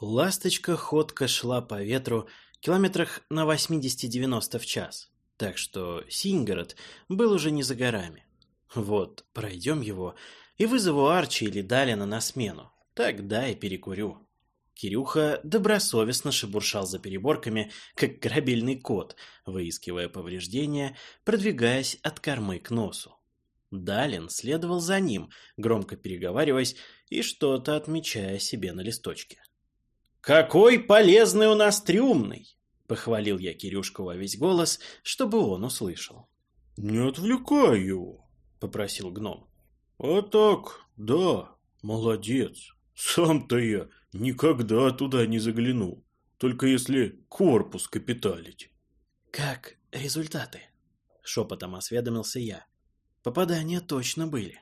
Ласточка ходко шла по ветру километрах на 80-90 в час, так что Сингород был уже не за горами. Вот, пройдем его и вызову Арчи или Далина на смену, тогда и перекурю. Кирюха добросовестно шебуршал за переборками, как корабельный кот, выискивая повреждения, продвигаясь от кормы к носу. Далин следовал за ним, громко переговариваясь и что-то отмечая себе на листочке. «Какой полезный у нас трюмный!» — похвалил я Кирюшку во весь голос, чтобы он услышал. «Не отвлекай его!» — попросил гном. «А так, да, молодец. Сам-то я никогда туда не загляну, только если корпус капиталить». «Как результаты?» — шепотом осведомился я. «Попадания точно были».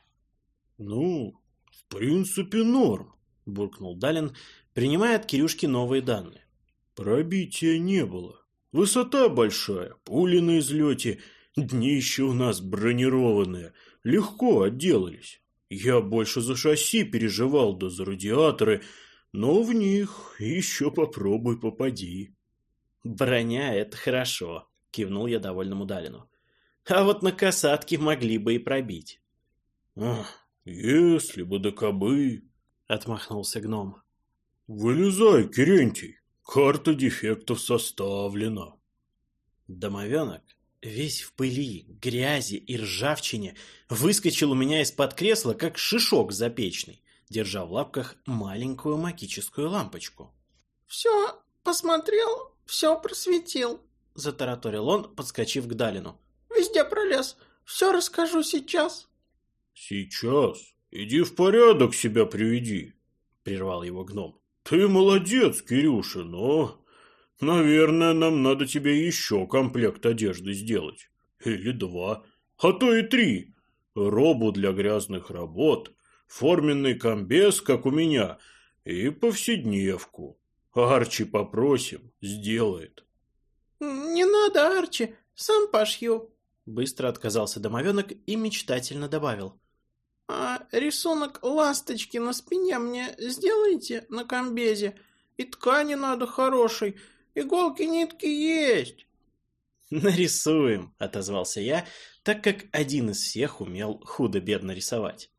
«Ну, в принципе, норм», — буркнул Далин, принимая от Кирюшки новые данные. Пробития не было. Высота большая, пули на излете, днище у нас бронированное, легко отделались. Я больше за шасси переживал, да за радиаторы, но в них еще попробуй попади. «Броня — это хорошо», — кивнул я довольному Далину. «А вот на касатке могли бы и пробить». «Ах, если бы да кобы», — отмахнулся гном. «Вылезай, Керентий, карта дефектов составлена». Домовенок, весь в пыли, грязи и ржавчине, выскочил у меня из-под кресла, как шишок запечный, держа в лапках маленькую магическую лампочку. «Все посмотрел, все просветил», — затараторил он, подскочив к Далину. «Везде пролез, все расскажу сейчас». «Сейчас? Иди в порядок себя приведи», — прервал его гном. «Ты молодец, Кирюша, но, наверное, нам надо тебе еще комплект одежды сделать. Или два, а то и три. Робу для грязных работ, форменный комбез, как у меня, и повседневку. Арчи попросим, сделает». «Не надо, Арчи, сам пошью», — быстро отказался домовенок и мечтательно добавил. «А рисунок ласточки на спине мне сделайте на комбезе? И ткани надо хорошей, иголки, нитки есть». «Нарисуем», — отозвался я, так как один из всех умел худо-бедно рисовать.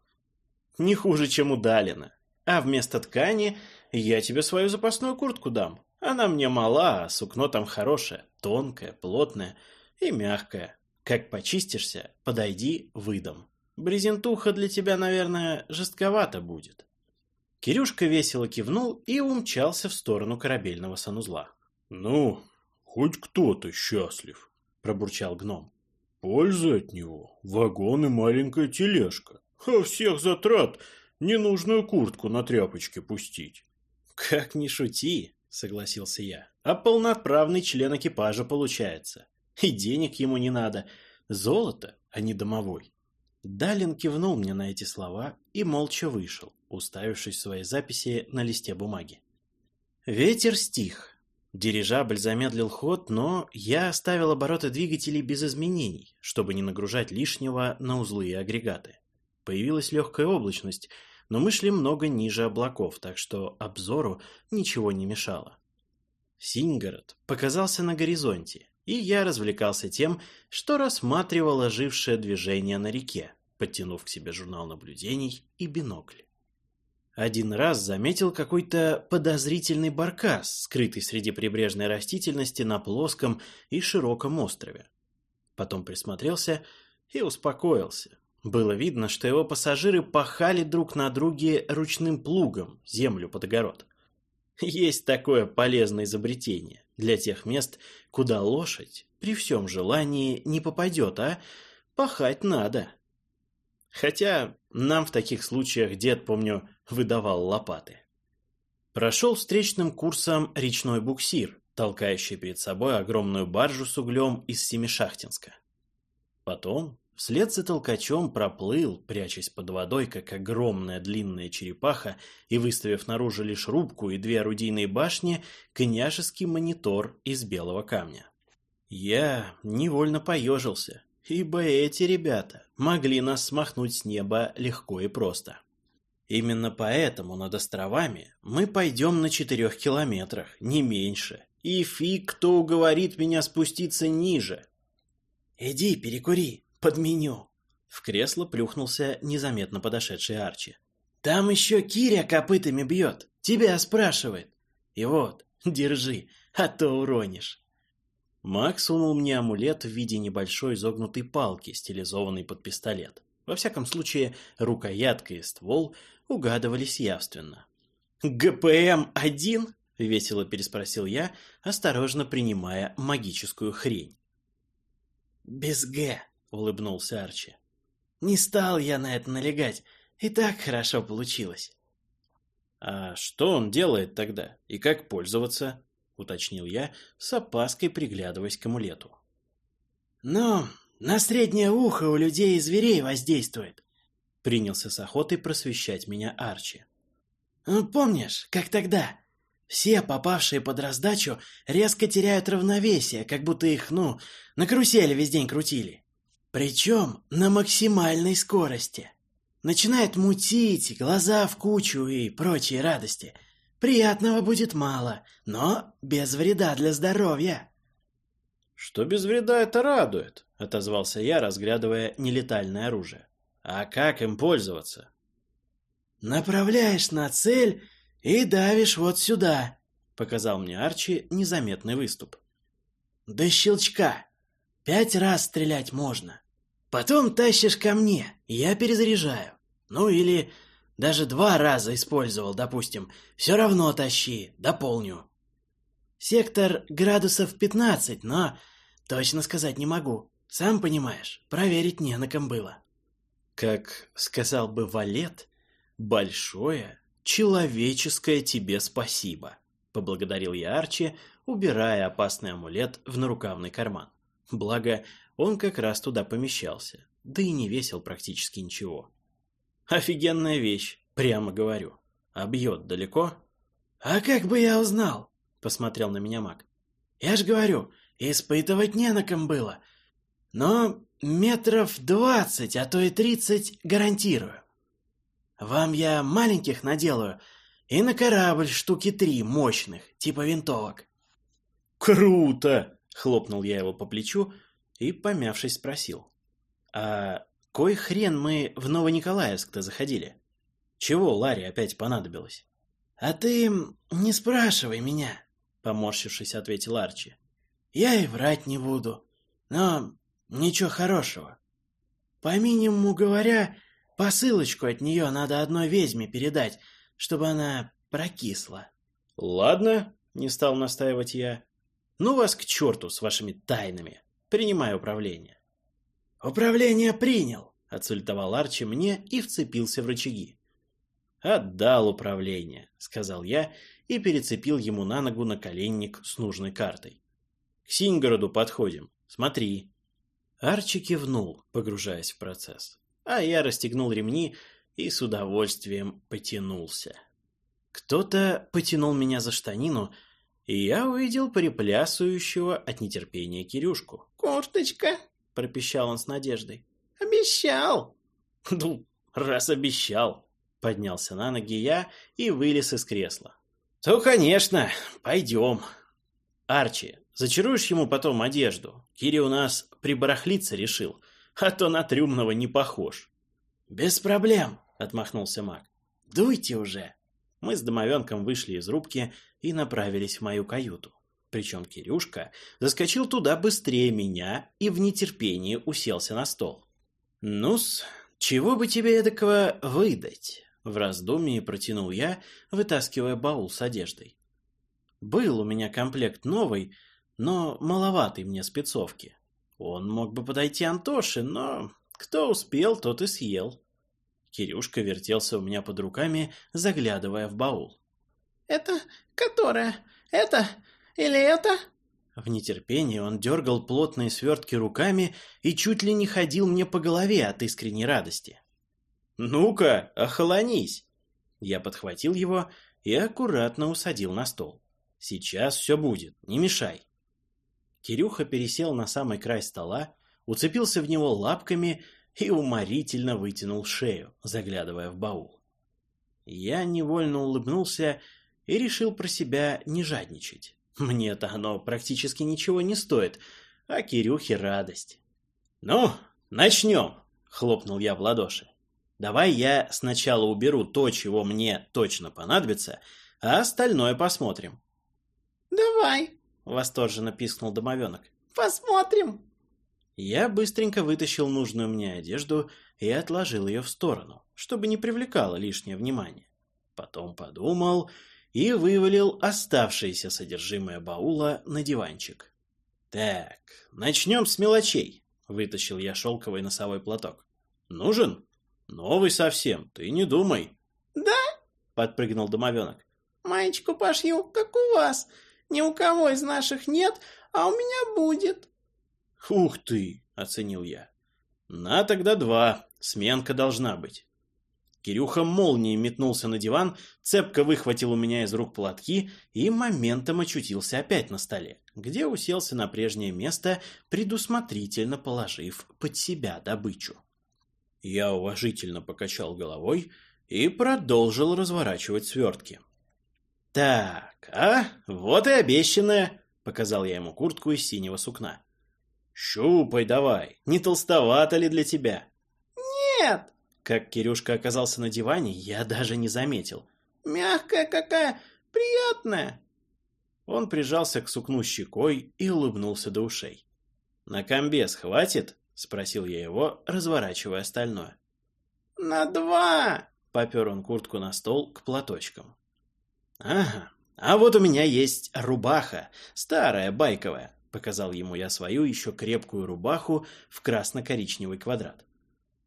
«Не хуже, чем у Далина. А вместо ткани я тебе свою запасную куртку дам. Она мне мала, а сукно там хорошее, тонкое, плотное и мягкое. Как почистишься, подойди, выдам». Брезентуха для тебя, наверное, жестковато будет. Кирюшка весело кивнул и умчался в сторону корабельного санузла. «Ну, хоть кто-то счастлив», — пробурчал гном. «Польза от него — вагон и маленькая тележка, а всех затрат ненужную куртку на тряпочке пустить». «Как ни шути», — согласился я, — «а полноправный член экипажа получается. И денег ему не надо. Золото, а не домовой». Далин кивнул мне на эти слова и молча вышел, уставившись в своей записи на листе бумаги. Ветер стих. Дирижабль замедлил ход, но я оставил обороты двигателей без изменений, чтобы не нагружать лишнего на узлы и агрегаты. Появилась легкая облачность, но мы шли много ниже облаков, так что обзору ничего не мешало. Сингород показался на горизонте, и я развлекался тем, что рассматривал ожившее движение на реке, подтянув к себе журнал наблюдений и бинокль. Один раз заметил какой-то подозрительный баркас, скрытый среди прибрежной растительности на плоском и широком острове. Потом присмотрелся и успокоился. Было видно, что его пассажиры пахали друг на друге ручным плугом землю под огород. Есть такое полезное изобретение для тех мест, куда лошадь при всем желании не попадет, а пахать надо. Хотя нам в таких случаях дед, помню, выдавал лопаты. Прошел встречным курсом речной буксир, толкающий перед собой огромную баржу с углем из Семишахтинска. Потом вслед за толкачом проплыл, прячась под водой, как огромная длинная черепаха, и выставив наружу лишь рубку и две орудийные башни, княжеский монитор из белого камня. Я невольно поежился, ибо эти ребята могли нас смахнуть с неба легко и просто. Именно поэтому над островами мы пойдем на четырех километрах, не меньше. И фиг, кто уговорит меня спуститься ниже. Иди, перекури, подменю. В кресло плюхнулся незаметно подошедший Арчи. Там еще Киря копытами бьет, тебя спрашивает. И вот, держи, а то уронишь. Макс сунул мне амулет в виде небольшой изогнутой палки, стилизованной под пистолет. Во всяком случае, рукоятка и ствол угадывались явственно. «ГПМ-1?» — весело переспросил я, осторожно принимая магическую хрень. «Без Г», — улыбнулся Арчи. «Не стал я на это налегать, и так хорошо получилось». «А что он делает тогда? И как пользоваться?» — уточнил я, с опаской приглядываясь к амулету. «Ну, на среднее ухо у людей и зверей воздействует», — принялся с охотой просвещать меня Арчи. «Ну, «Помнишь, как тогда? Все, попавшие под раздачу, резко теряют равновесие, как будто их, ну, на карусели весь день крутили. Причем на максимальной скорости. Начинает мутить, глаза в кучу и прочие радости — Приятного будет мало, но без вреда для здоровья. Что без вреда это радует, отозвался я, разглядывая нелетальное оружие. А как им пользоваться? Направляешь на цель и давишь вот сюда, показал мне Арчи незаметный выступ. До щелчка. Пять раз стрелять можно. Потом тащишь ко мне, я перезаряжаю. Ну или даже два раза использовал, допустим. Все равно тащи, дополню. Сектор градусов 15, но точно сказать не могу. Сам понимаешь, проверить не на ком было. Как сказал бы Валет, большое человеческое тебе спасибо. Поблагодарил я Арчи, убирая опасный амулет в нарукавный карман. Благо, он как раз туда помещался, да и не весил практически ничего. Офигенная вещь, прямо говорю. А бьет далеко? А как бы я узнал? Посмотрел на меня маг. Я ж говорю, испытывать не на ком было. Но метров двадцать, а то и тридцать гарантирую. Вам я маленьких наделаю, и на корабль штуки три мощных, типа винтовок. Круто! Хлопнул я его по плечу и, помявшись, спросил. А Кой хрен мы в Новониколаевск-то заходили? Чего Ларе опять понадобилось? А ты не спрашивай меня, поморщившись, ответил Арчи. Я и врать не буду. Но ничего хорошего. По минимуму говоря, посылочку от нее надо одной ведьме передать, чтобы она прокисла. Ладно, не стал настаивать я. Ну вас к черту с вашими тайнами. Принимаю управление. «Управление принял!» — отсультовал Арчи мне и вцепился в рычаги. «Отдал управление», — сказал я и перецепил ему на ногу наколенник с нужной картой. «К Синьгороду подходим. Смотри». Арчи кивнул, погружаясь в процесс. А я расстегнул ремни и с удовольствием потянулся. Кто-то потянул меня за штанину, и я увидел приплясывающего от нетерпения Кирюшку. «Курточка!» пропищал он с надеждой. «Обещал!» «Ну, раз обещал!» Поднялся на ноги я и вылез из кресла. «То, конечно, пойдем!» «Арчи, зачаруешь ему потом одежду? Кири у нас прибарахлиться решил, а то на трюмного не похож». «Без проблем!» — отмахнулся маг. «Дуйте уже!» Мы с домовенком вышли из рубки и направились в мою каюту. Причем Кирюшка заскочил туда быстрее меня и в нетерпении уселся на стол. «Ну-с, чего бы тебе эдакого выдать?» В раздумье протянул я, вытаскивая баул с одеждой. Был у меня комплект новый, но маловатый мне спецовки. Он мог бы подойти Антоше, но кто успел, тот и съел. Кирюшка вертелся у меня под руками, заглядывая в баул. «Это которая? Это или это?» В нетерпении он дергал плотные свертки руками и чуть ли не ходил мне по голове от искренней радости. «Ну-ка, охолонись!» Я подхватил его и аккуратно усадил на стол. «Сейчас все будет, не мешай!» Кирюха пересел на самый край стола, уцепился в него лапками и уморительно вытянул шею, заглядывая в баул. Я невольно улыбнулся и решил про себя не жадничать. Мне-то оно практически ничего не стоит, а Кирюхе радость. «Ну, начнем!» — хлопнул я в ладоши. «Давай я сначала уберу то, чего мне точно понадобится, а остальное посмотрим». «Давай!» — восторженно пискнул домовенок. «Посмотрим!» Я быстренько вытащил нужную мне одежду и отложил ее в сторону, чтобы не привлекало лишнее внимание. Потом подумал и вывалил оставшееся содержимое баула на диванчик. «Так, начнем с мелочей», — вытащил я шелковый носовой платок. «Нужен? Новый совсем, ты не думай». «Да?» — подпрыгнул домовенок. «Маечку пошью, как у вас. Ни у кого из наших нет, а у меня будет». «Ух ты!» — оценил я. «На тогда два, сменка должна быть». Кирюха молнией метнулся на диван, цепко выхватил у меня из рук платки и моментом очутился опять на столе, где уселся на прежнее место, предусмотрительно положив под себя добычу. Я уважительно покачал головой и продолжил разворачивать свертки. «Так, а, вот и обещанное!» — показал я ему куртку из синего сукна. «Щупай давай, не толстовато ли для тебя?» «Нет!» Как Кирюшка оказался на диване, я даже не заметил. «Мягкая какая, приятная!» Он прижался к сукну щекой и улыбнулся до ушей. «На комбез хватит?» — спросил я его, разворачивая остальное. «На два!» — попер он куртку на стол к платочкам. «Ага, а вот у меня есть рубаха, старая, байковая. Показал ему я свою еще крепкую рубаху в красно-коричневый квадрат.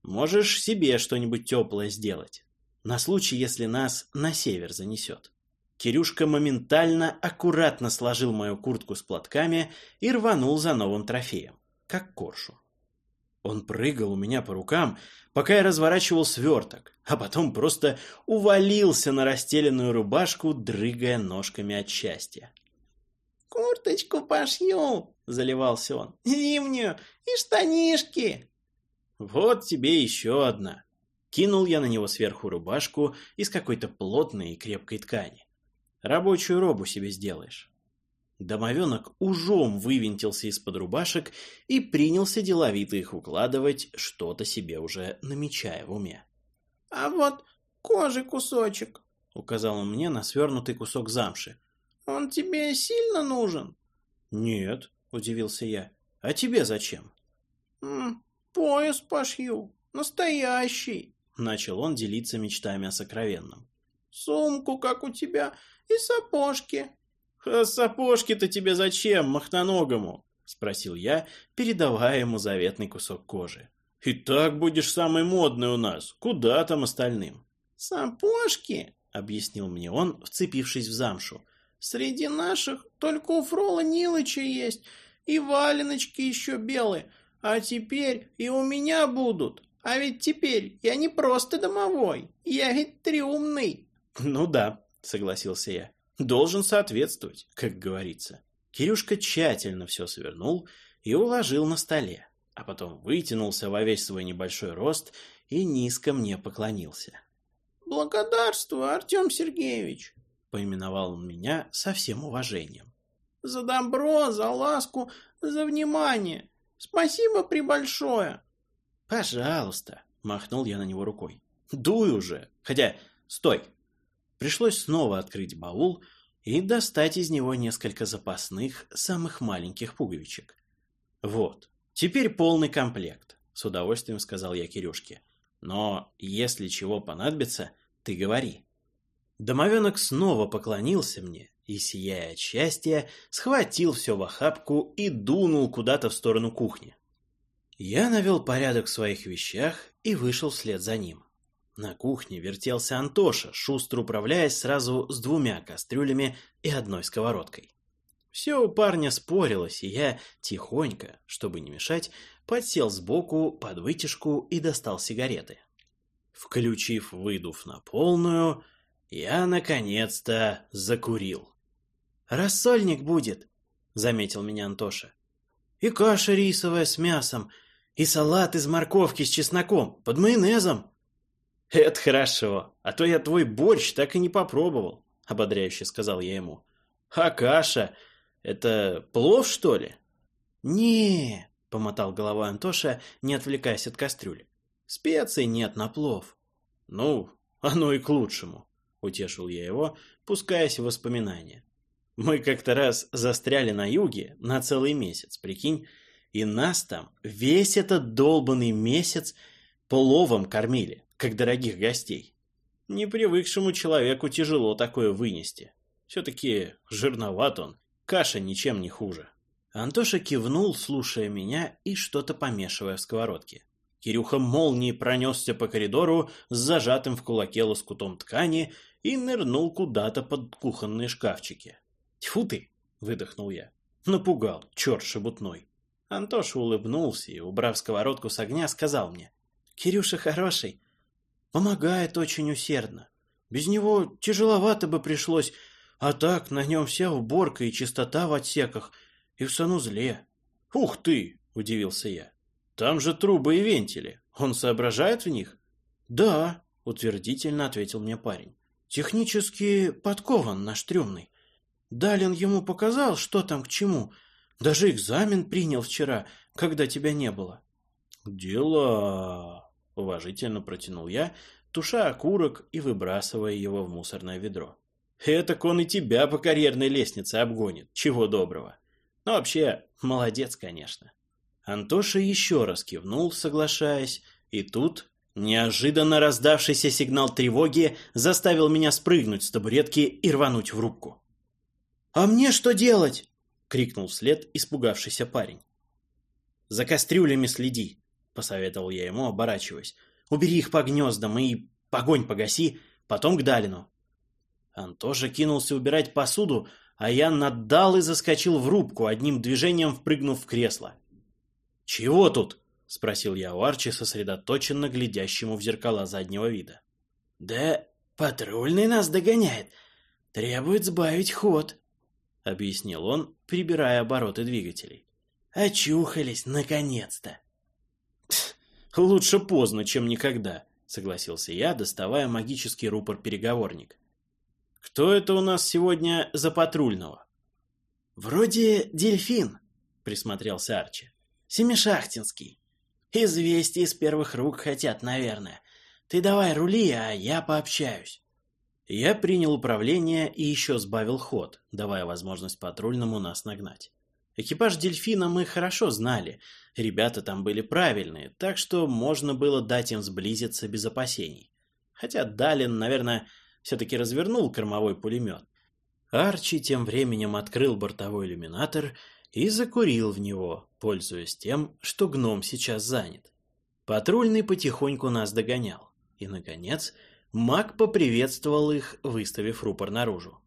Можешь себе что-нибудь теплое сделать. На случай, если нас на север занесет. Кирюшка моментально аккуратно сложил мою куртку с платками и рванул за новым трофеем, как коршу. Он прыгал у меня по рукам, пока я разворачивал сверток, а потом просто увалился на расстеленную рубашку, дрыгая ножками от счастья. «Курточку пошью!» — заливался он. «Зимнюю и штанишки!» «Вот тебе еще одна!» Кинул я на него сверху рубашку из какой-то плотной и крепкой ткани. «Рабочую робу себе сделаешь». Домовенок ужом вывинтился из-под рубашек и принялся деловито их укладывать, что-то себе уже намечая в уме. «А вот кожи кусочек», — указал он мне на свернутый кусок замши. Он тебе сильно нужен? Нет, удивился я. А тебе зачем? Пояс пошью. Настоящий. Начал он делиться мечтами о сокровенном. Сумку, как у тебя, и сапожки. А сапожки-то тебе зачем, махноногому? Спросил я, передавая ему заветный кусок кожи. И так будешь самый модный у нас. Куда там остальным? Сапожки, объяснил мне он, вцепившись в замшу. Среди наших только у Фрола Нилыча есть, и валеночки еще белые, а теперь и у меня будут. А ведь теперь я не просто домовой, я ведь триумный. Ну да, согласился я. Должен соответствовать, как говорится. Кирюшка тщательно все свернул и уложил на столе, а потом вытянулся во весь свой небольшой рост и низко мне поклонился. «Благодарствую, Артем Сергеевич!» Поименовал он меня со всем уважением. «За добро, за ласку, за внимание! Спасибо прибольшое!» «Пожалуйста!» — махнул я на него рукой. «Дуй уже! Хотя, стой!» Пришлось снова открыть баул и достать из него несколько запасных, самых маленьких пуговичек. «Вот, теперь полный комплект», — с удовольствием сказал я Кирюшке. «Но если чего понадобится, ты говори». Домовенок снова поклонился мне и, сияя от счастья, схватил все в охапку и дунул куда-то в сторону кухни. Я навел порядок в своих вещах и вышел вслед за ним. На кухне вертелся Антоша, шустро управляясь сразу с двумя кастрюлями и одной сковородкой. Все у парня спорилось, и я тихонько, чтобы не мешать, подсел сбоку под вытяжку и достал сигареты. Включив выдув на полную, я наконец-то закурил. «Рассольник будет», — заметил меня Антоша. «И каша рисовая с мясом, и салат из морковки с чесноком, под майонезом». Это хорошо, а то я твой борщ так и не попробовал, ободряюще сказал я ему. А каша? Это плов, что ли? не помотал головой Антоша, не отвлекаясь от кастрюли. Специй нет на плов. Ну, оно и к лучшему, утешил я его, пускаясь в воспоминания. Мы как-то раз застряли на юге на целый месяц, прикинь, и нас там весь этот долбанный месяц пловом кормили, как дорогих гостей. Непривыкшему человеку тяжело такое вынести. Все-таки жирноват он, каша ничем не хуже. Антоша кивнул, слушая меня и что-то помешивая в сковородке. Кирюха молнией пронесся по коридору с зажатым в кулаке лоскутом ткани и нырнул куда-то под кухонные шкафчики. «Тьфу ты!» — выдохнул я. Напугал, черт шебутной. Антоша улыбнулся и, убрав сковородку с огня, сказал мне. «Кирюша хороший. Помогает очень усердно. Без него тяжеловато бы пришлось, а так на нем вся уборка и чистота в отсеках и в санузле». «Ух ты!» — удивился я. Там же трубы и вентили. Он соображает в них? Да, утвердительно ответил мне парень. Технически подкован наш трюмный. Далин ему показал, что там к чему. Даже экзамен принял вчера, когда тебя не было. Дела, уважительно протянул я, туша окурок и выбрасывая его в мусорное ведро. Этак он и тебя по карьерной лестнице обгонит, чего доброго. Но вообще, молодец, конечно. Антоша еще раз кивнул, соглашаясь, и тут неожиданно раздавшийся сигнал тревоги заставил меня спрыгнуть с табуретки и рвануть в рубку. «А мне что делать?» — крикнул вслед испугавшийся парень. «За кастрюлями следи», — посоветовал я ему, оборачиваясь. «Убери их по гнездам и погонь погаси, потом к Далину». Антоша кинулся убирать посуду, а я наддал и заскочил в рубку, одним движением впрыгнув в кресло. «Чего тут?» — спросил я у Арчи, сосредоточенно глядящему в зеркала заднего вида. «Да патрульный нас догоняет. Требует сбавить ход», — объяснил он, прибирая обороты двигателей. «Очухались, наконец-то!» «Лучше поздно, чем никогда», — согласился я, доставая магический рупор-переговорник. «Кто это у нас сегодня за патрульного?» «Вроде дельфин», — присмотрелся Арчи. Семишахтинский. Известий из первых рук хотят, наверное. Ты давай рули, а я пообщаюсь. Я принял управление и еще сбавил ход, давая возможность патрульному нас нагнать. Экипаж «Дельфина» мы хорошо знали, ребята там были правильные, так что можно было дать им сблизиться без опасений. Хотя Далин, наверное, все-таки развернул кормовой пулемет. Арчи тем временем открыл бортовой иллюминатор и закурил в него, пользуясь тем, что гном сейчас занят. Патрульный потихоньку нас догонял, и, наконец, маг поприветствовал их, выставив рупор наружу.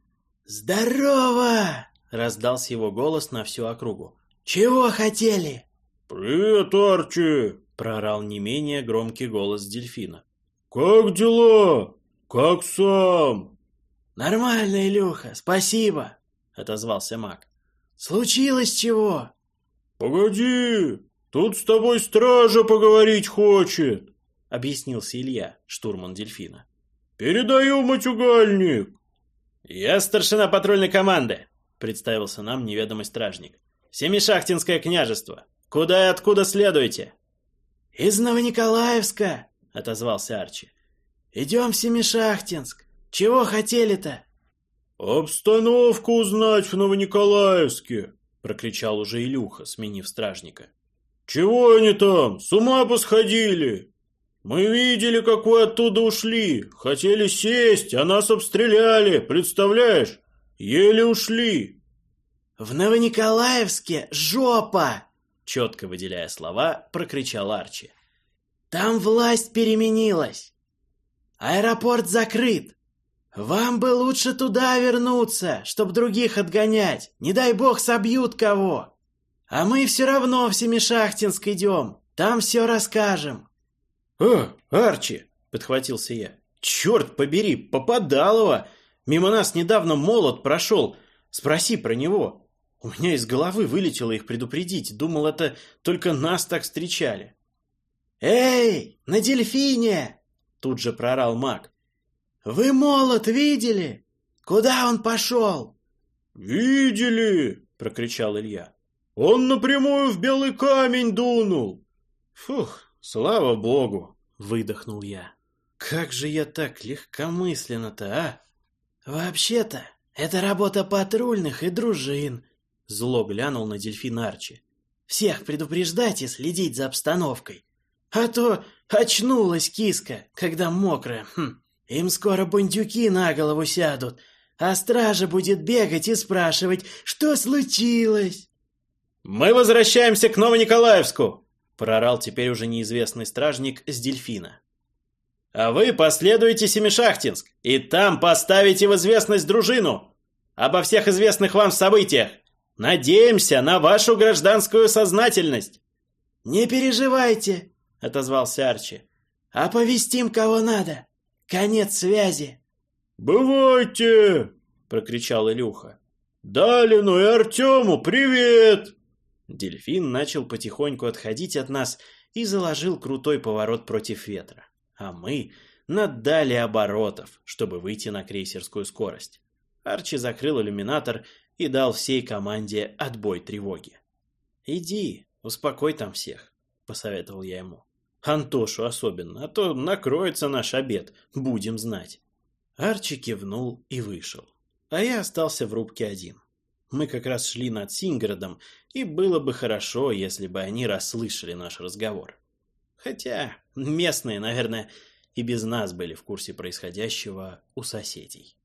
«Здорово!» — раздался его голос на всю округу. «Чего хотели?» «Привет, Арчи!» — прорал не менее громкий голос дельфина. «Как дела? Как сам?» «Нормально, Илюха, спасибо!» — отозвался маг. Случилось чего? Погоди, тут с тобой стража поговорить хочет, объяснился Илья, штурман дельфина. Передаю матюгальник. Я старшина патрульной команды, представился нам неведомый стражник. Семишахтинское княжество. Куда и откуда следуете? Из Новониколаевска, отозвался Арчи. Идем в Семишахтинск. Чего хотели-то? «Обстановку узнать в Новониколаевске!» — прокричал уже Илюха, сменив стражника. «Чего они там? С ума посходили! Мы видели, как вы оттуда ушли. Хотели сесть, а нас обстреляли, представляешь? Еле ушли!» «В Новониколаевске жопа!» Четко выделяя слова, прокричал Арчи. «Там власть переменилась. Аэропорт закрыт. «Вам бы лучше туда вернуться, чтоб других отгонять. Не дай бог собьют кого. А мы все равно в Семишахтинск идем. Там все расскажем». «О, Арчи!» — подхватился я. «Черт побери, Попадалова! Мимо нас недавно молот прошел. Спроси про него. У меня из головы вылетело их предупредить. Думал, это только нас так встречали». «Эй, на дельфине!» Тут же прорал маг. «Вы молот видели? Куда он пошел?» «Видели!» — прокричал Илья. «Он напрямую в белый камень дунул!» «Фух, слава богу!» — выдохнул я. «Как же я так легкомысленно-то, а?» «Вообще-то, это работа патрульных и дружин», — зло глянул на дельфин Арчи. «Всех предупреждать и следить за обстановкой. А то очнулась киска, когда мокрая. Хм. Им скоро бандюки на голову сядут, а стража будет бегать и спрашивать, что случилось. «Мы возвращаемся к Новониколаевску!» — прорал теперь уже неизвестный стражник с дельфина. «А вы последуете Семишахтинск, и там поставите в известность дружину обо всех известных вам событиях. Надеемся на вашу гражданскую сознательность!» «Не переживайте!» — отозвался Арчи. «Оповестим, кого надо!» Конец связи. «Бывайте!» — прокричал Илюха. «Далину и Артему привет!» Дельфин начал потихоньку отходить от нас и заложил крутой поворот против ветра. А мы наддали оборотов, чтобы выйти на крейсерскую скорость. Арчи закрыл иллюминатор и дал всей команде отбой тревоги. «Иди, успокой там всех», — посоветовал я ему. Антошу особенно, а то накроется наш обед, будем знать. Арчи кивнул и вышел. А я остался в рубке один. Мы как раз шли над Синградом, и было бы хорошо, если бы они расслышали наш разговор. Хотя местные, наверное, и без нас были в курсе происходящего у соседей.